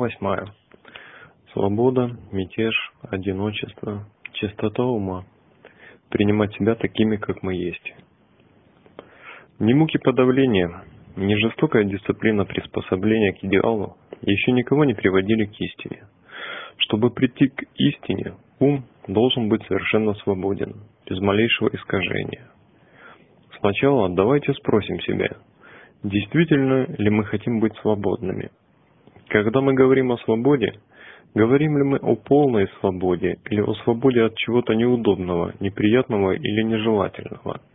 восьмая. Свобода, мятеж, одиночество, чистота ума. Принимать себя такими, как мы есть. Ни муки подавления, ни жестокая дисциплина приспособления к идеалу еще никого не приводили к истине. Чтобы прийти к истине, ум должен быть совершенно свободен, без малейшего искажения. Сначала давайте спросим себя, действительно ли мы хотим быть свободными. Когда мы говорим о свободе, говорим ли мы о полной свободе или о свободе от чего-то неудобного, неприятного или нежелательного –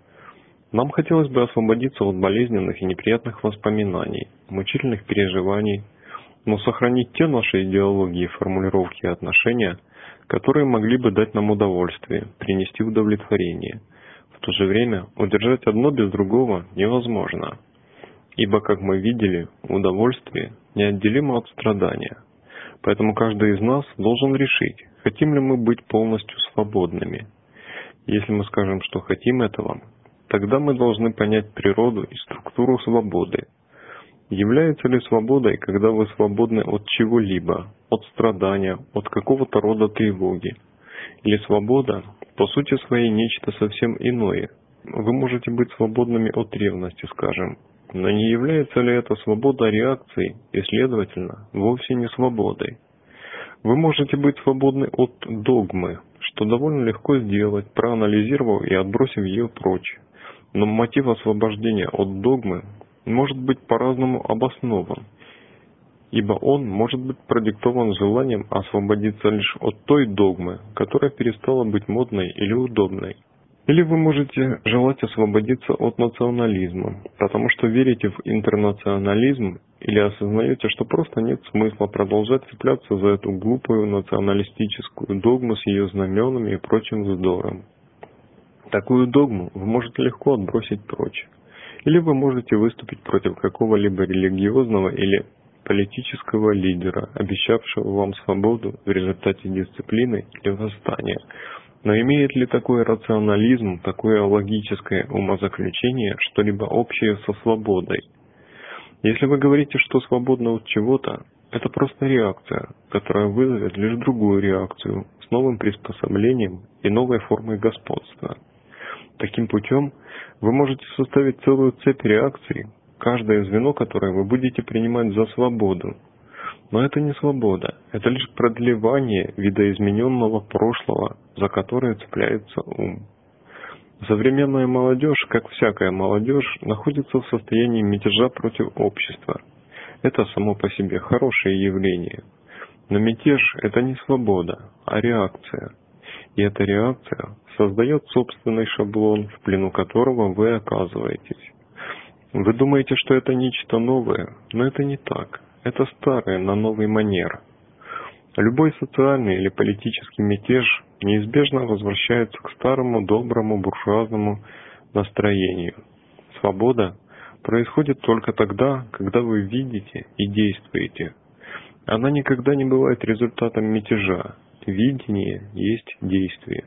нам хотелось бы освободиться от болезненных и неприятных воспоминаний, мучительных переживаний, но сохранить те наши идеологии, формулировки и отношения, которые могли бы дать нам удовольствие, принести удовлетворение. В то же время удержать одно без другого невозможно. Ибо, как мы видели, удовольствие неотделимо от страдания. Поэтому каждый из нас должен решить, хотим ли мы быть полностью свободными. Если мы скажем, что хотим этого, Тогда мы должны понять природу и структуру свободы. Является ли свободой, когда вы свободны от чего-либо, от страдания, от какого-то рода тревоги? Или свобода, по сути своей, нечто совсем иное? Вы можете быть свободными от ревности, скажем, но не является ли это свобода реакции и, следовательно, вовсе не свободой? Вы можете быть свободны от догмы, что довольно легко сделать, проанализировав и отбросив ее прочь. Но мотив освобождения от догмы может быть по-разному обоснован, ибо он может быть продиктован желанием освободиться лишь от той догмы, которая перестала быть модной или удобной. Или вы можете желать освободиться от национализма, потому что верите в интернационализм или осознаете, что просто нет смысла продолжать цепляться за эту глупую националистическую догму с ее знаменами и прочим вздором. Такую догму вы можете легко отбросить прочь. Или вы можете выступить против какого-либо религиозного или политического лидера, обещавшего вам свободу в результате дисциплины или восстания. Но имеет ли такой рационализм, такое логическое умозаключение что-либо общее со свободой? Если вы говорите, что свободно от чего-то, это просто реакция, которая вызовет лишь другую реакцию с новым приспособлением и новой формой господства. Таким путем вы можете составить целую цепь реакций, каждое звено которое вы будете принимать за свободу. Но это не свобода, это лишь продлевание видоизмененного прошлого, за которое цепляется ум. Современная молодежь, как всякая молодежь, находится в состоянии мятежа против общества. Это само по себе хорошее явление. Но мятеж – это не свобода, а реакция. И эта реакция создает собственный шаблон, в плену которого вы оказываетесь. Вы думаете, что это нечто новое, но это не так. Это старое на новый манер. Любой социальный или политический мятеж неизбежно возвращается к старому доброму буржуазному настроению. Свобода происходит только тогда, когда вы видите и действуете. Она никогда не бывает результатом мятежа. Видение есть действие.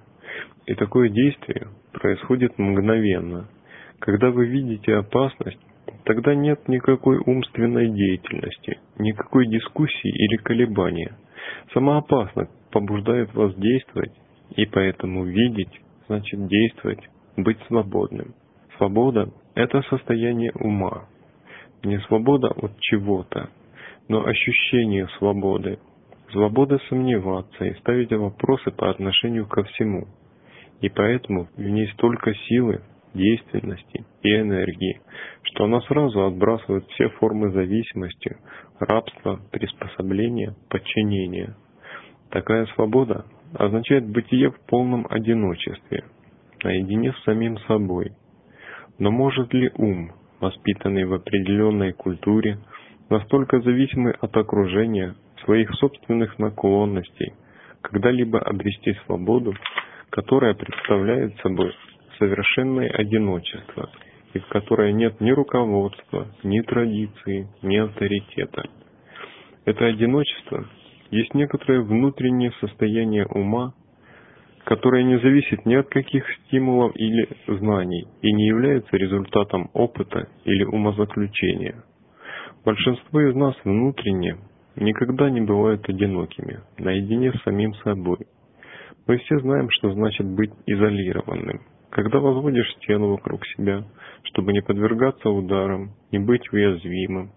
И такое действие происходит мгновенно. Когда вы видите опасность, тогда нет никакой умственной деятельности, никакой дискуссии или колебания. Сама опасность побуждает вас действовать, и поэтому видеть значит действовать, быть свободным. Свобода – это состояние ума. Не свобода от чего-то, но ощущение свободы. Свобода сомневаться и ставить вопросы по отношению ко всему – и поэтому в ней столько силы, действенности и энергии, что она сразу отбрасывает все формы зависимости, рабства, приспособления, подчинения. Такая свобода означает бытие в полном одиночестве, наедине с самим собой. Но может ли ум, воспитанный в определенной культуре, настолько зависимый от окружения, своих собственных наклонностей, когда-либо обрести свободу которая представляет собой совершенное одиночество, и в нет ни руководства, ни традиции, ни авторитета. Это одиночество есть некоторое внутреннее состояние ума, которое не зависит ни от каких стимулов или знаний и не является результатом опыта или умозаключения. Большинство из нас внутренне никогда не бывают одинокими, наедине с самим собой. Мы все знаем, что значит быть изолированным. Когда возводишь стену вокруг себя, чтобы не подвергаться ударам, не быть уязвимым,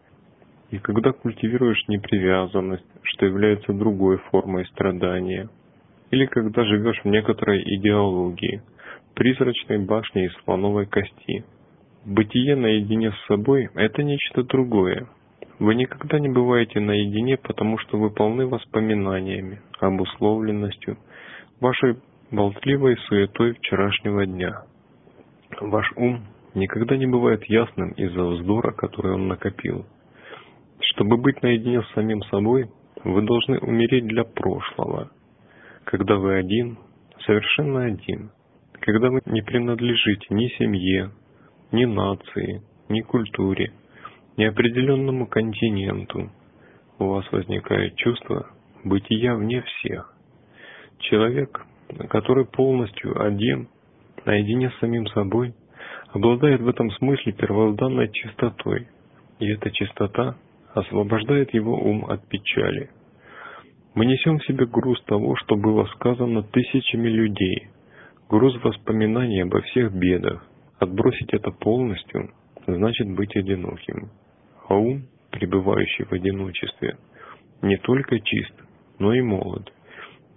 и когда культивируешь непривязанность, что является другой формой страдания, или когда живешь в некоторой идеологии, призрачной башне из слоновой кости. Бытие наедине с собой – это нечто другое. Вы никогда не бываете наедине, потому что вы полны воспоминаниями, обусловленностью, вашей болтливой суетой вчерашнего дня. Ваш ум никогда не бывает ясным из-за вздора, который он накопил. Чтобы быть наедине с самим собой, вы должны умереть для прошлого, когда вы один, совершенно один, когда вы не принадлежите ни семье, ни нации, ни культуре, ни определенному континенту, у вас возникает чувство бытия вне всех. Человек, который полностью один, наедине с самим собой, обладает в этом смысле первозданной чистотой, и эта чистота освобождает его ум от печали. Мы несем в себе груз того, что было сказано тысячами людей, груз воспоминаний обо всех бедах. Отбросить это полностью значит быть одиноким. А ум, пребывающий в одиночестве, не только чист, но и молод.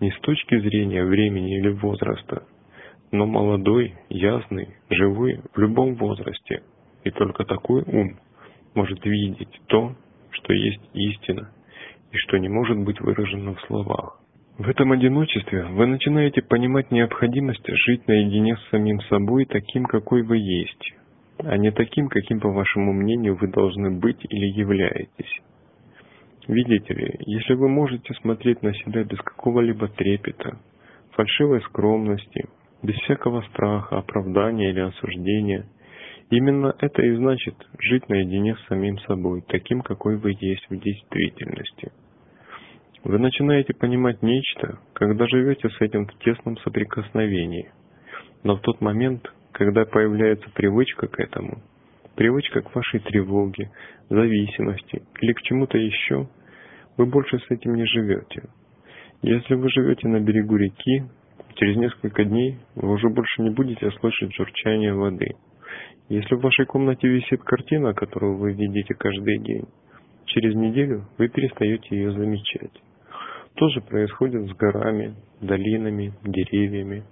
Не с точки зрения времени или возраста, но молодой, ясный, живой в любом возрасте. И только такой ум может видеть то, что есть истина и что не может быть выражено в словах. В этом одиночестве вы начинаете понимать необходимость жить наедине с самим собой таким, какой вы есть, а не таким, каким, по вашему мнению, вы должны быть или являетесь. Видите ли, если вы можете смотреть на себя без какого-либо трепета, фальшивой скромности, без всякого страха, оправдания или осуждения, именно это и значит жить наедине с самим собой, таким, какой вы есть в действительности – вы начинаете понимать нечто, когда живете с этим в тесном соприкосновении. Но в тот момент, когда появляется привычка к этому, привычка к вашей тревоге, зависимости или к чему-то еще, вы больше с этим не живете. Если вы живете на берегу реки, через несколько дней вы уже больше не будете слышать журчание воды. Если в вашей комнате висит картина, которую вы видите каждый день, через неделю вы перестаете ее замечать. То же происходит с горами, долинами, деревьями.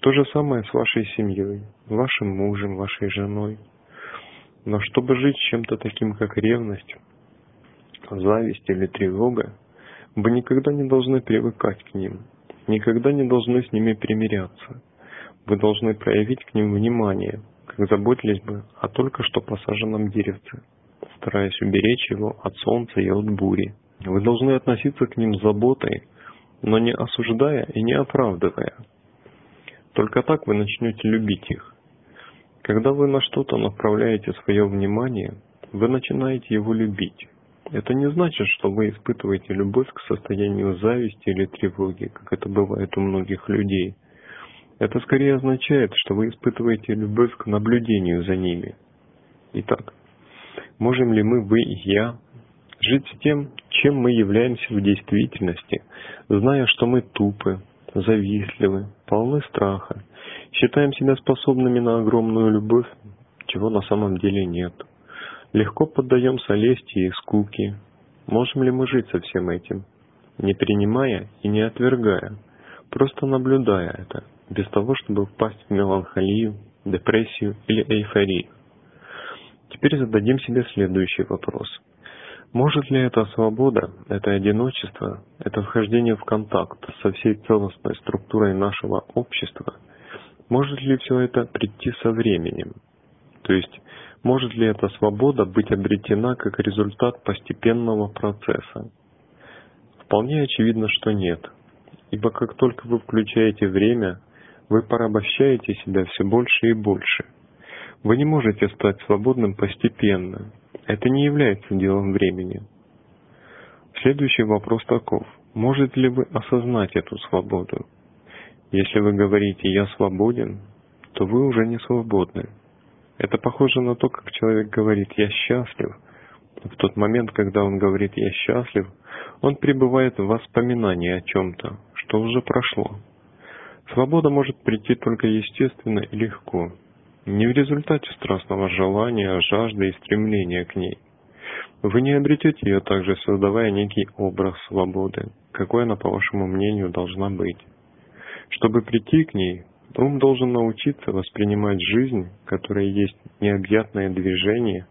То же самое с вашей семьей, вашим мужем, вашей женой. Но чтобы жить чем-то таким, как ревность, зависть или тревога, вы никогда не должны привыкать к ним, никогда не должны с ними примиряться. Вы должны проявить к ним внимание, как заботились бы о только что посаженном деревце, стараясь уберечь его от солнца и от бури. Вы должны относиться к ним с заботой, но не осуждая и не оправдывая. Только так вы начнете любить их. Когда вы на что-то направляете свое внимание, вы начинаете его любить. Это не значит, что вы испытываете любовь к состоянию зависти или тревоги, как это бывает у многих людей. Это скорее означает, что вы испытываете любовь к наблюдению за ними. Итак, можем ли мы, вы и я, жить с тем, чем мы являемся в действительности, зная, что мы тупы, завистливы, полны страха, считаем себя способными на огромную любовь, чего на самом деле нет. Легко поддаемся лести и скуке. Можем ли мы жить со всем этим, не принимая и не отвергая, просто наблюдая это, без того, чтобы впасть в меланхолию, депрессию или эйфорию? Теперь зададим себе следующий вопрос – может ли эта свобода, это одиночество, это вхождение в контакт со всей целостной структурой нашего общества, может ли все это прийти со временем? То есть, может ли эта свобода быть обретена как результат постепенного процесса? Вполне очевидно, что нет, ибо как только вы включаете время, вы порабощаете себя все больше и больше. Вы не можете стать свободным постепенно, это не является делом времени. Следующий вопрос таков. Можете ли вы осознать эту свободу? Если вы говорите «я свободен», то вы уже не свободны. Это похоже на то, как человек говорит «я счастлив», В тот момент, когда он говорит «я счастлив», он пребывает в воспоминании о чем-то, что уже прошло. Свобода может прийти только естественно и легко, не в результате страстного желания, жажды и стремления к ней. Вы не обретете ее также, создавая некий образ свободы, какой она, по вашему мнению, должна быть. Чтобы прийти к ней, ум должен научиться воспринимать жизнь, которая есть необъятное движение,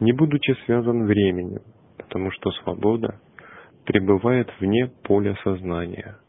не будучи связан временем, потому что свобода пребывает вне поля сознания.